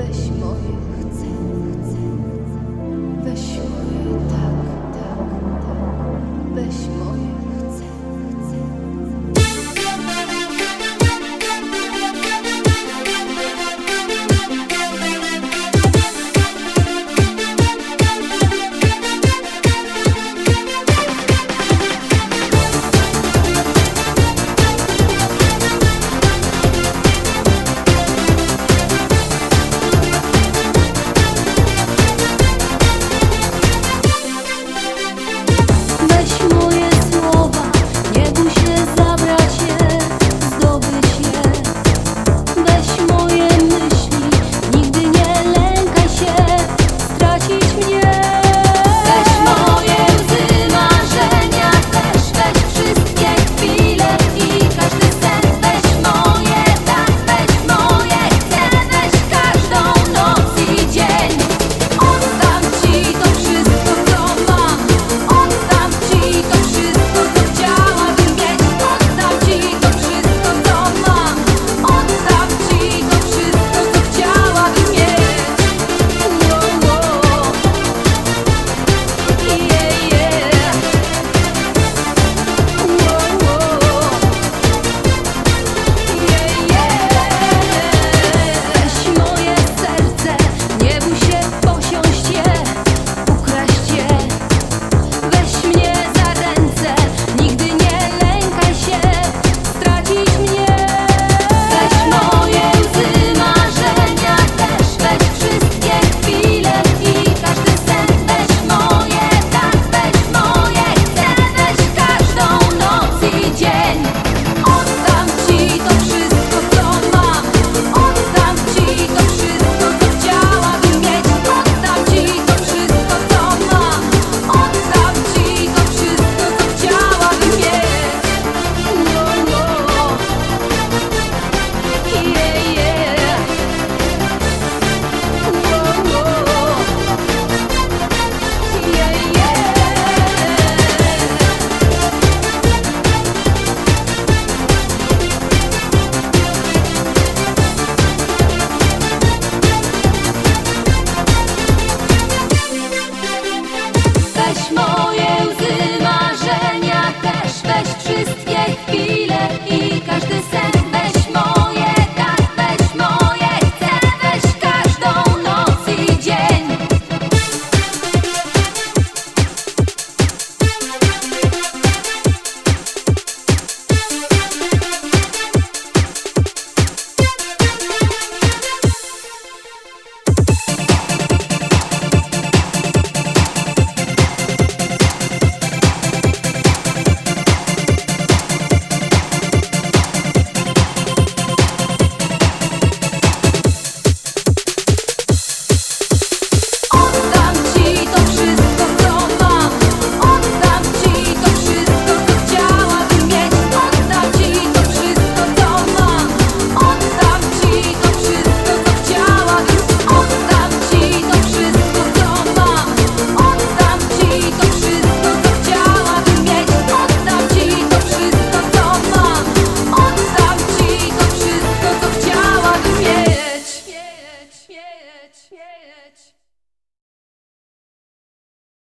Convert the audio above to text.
Weź moje